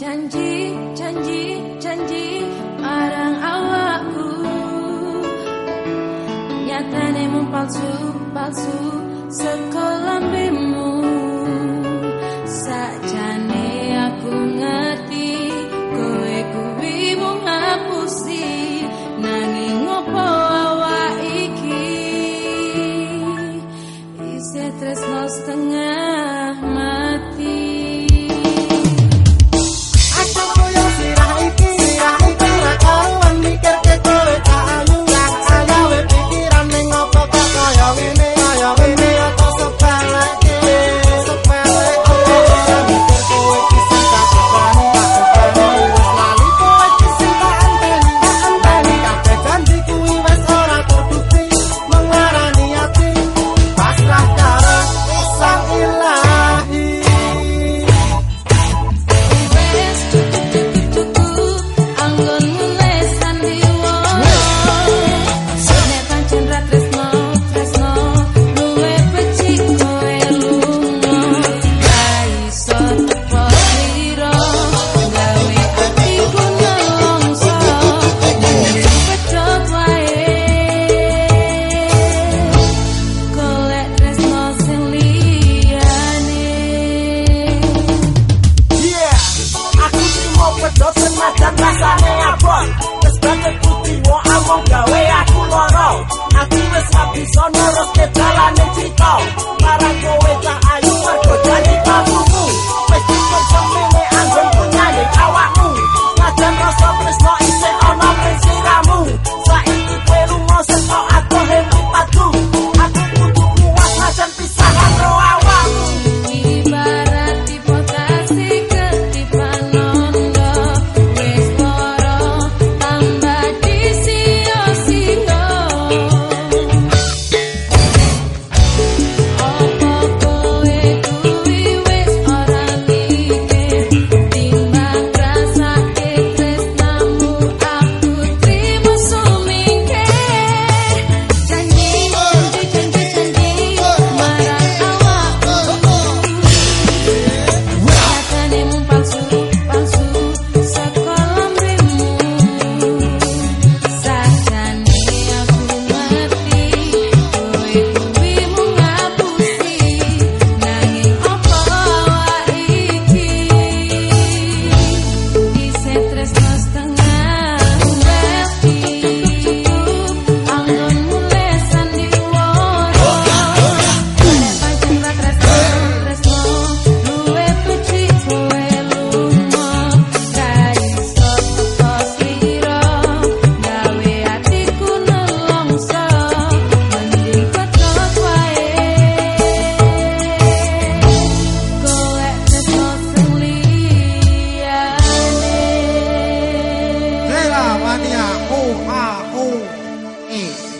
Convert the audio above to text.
janji janji janji arang awakku. Nyatane mung palsu palsu sekolah bimu sajane aku ngerti kowe kuwi mung ngapusi. Nanging ngopo awak iki? Isih tresno setengah mati. O-R-O-N. Mm.